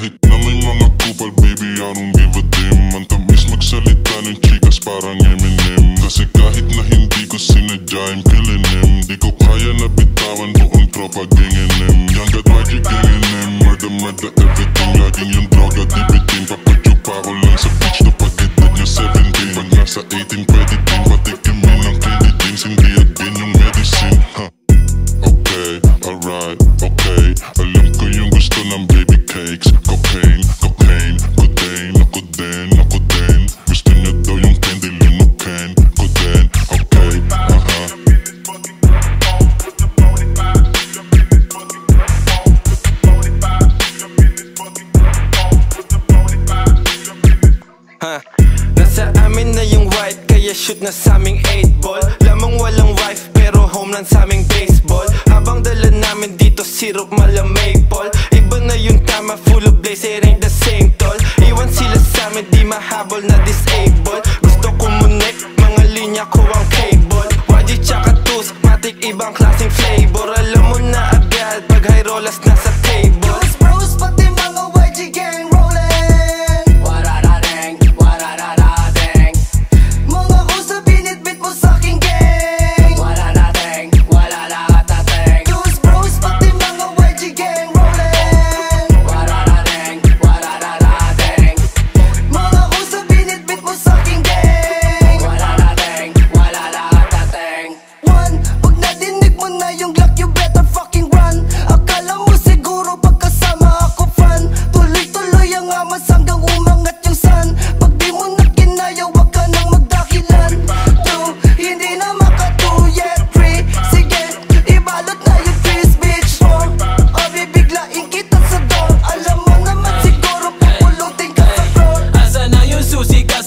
Kahit na may mga kupal baby I don't give a damn. Ang tamis magsalita ng chicas parang M&M Kasi kahit na hindi ko sinadya I'm killing him Di ko kaya na bitawan buong tropa gang NM Hanggat magic gang NM Murder murder everything. Laging yung droga di bitin Papachupa ko lang sa bitch na pag-edad niya 17 Pag nasa 18 pwede din patikimin ng candy dreams Hindi agin yung medicine huh? Cakes Cocaine, cocaine, codeine Ako din, ako din Gusto niya daw yung candy linukin Ko din, white Kaya shoot na sa aming 8 ball. Lamang walang wife pero home lang sa aming baseball. Habang dala namin dito syrup mala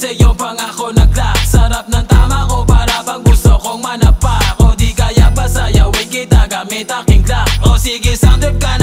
kasi yung pangako naglock Sarap ng tama ko para bang gusto kong manapa. O di kaya pa sayawin kita gamit aking clock? O sige sound ka na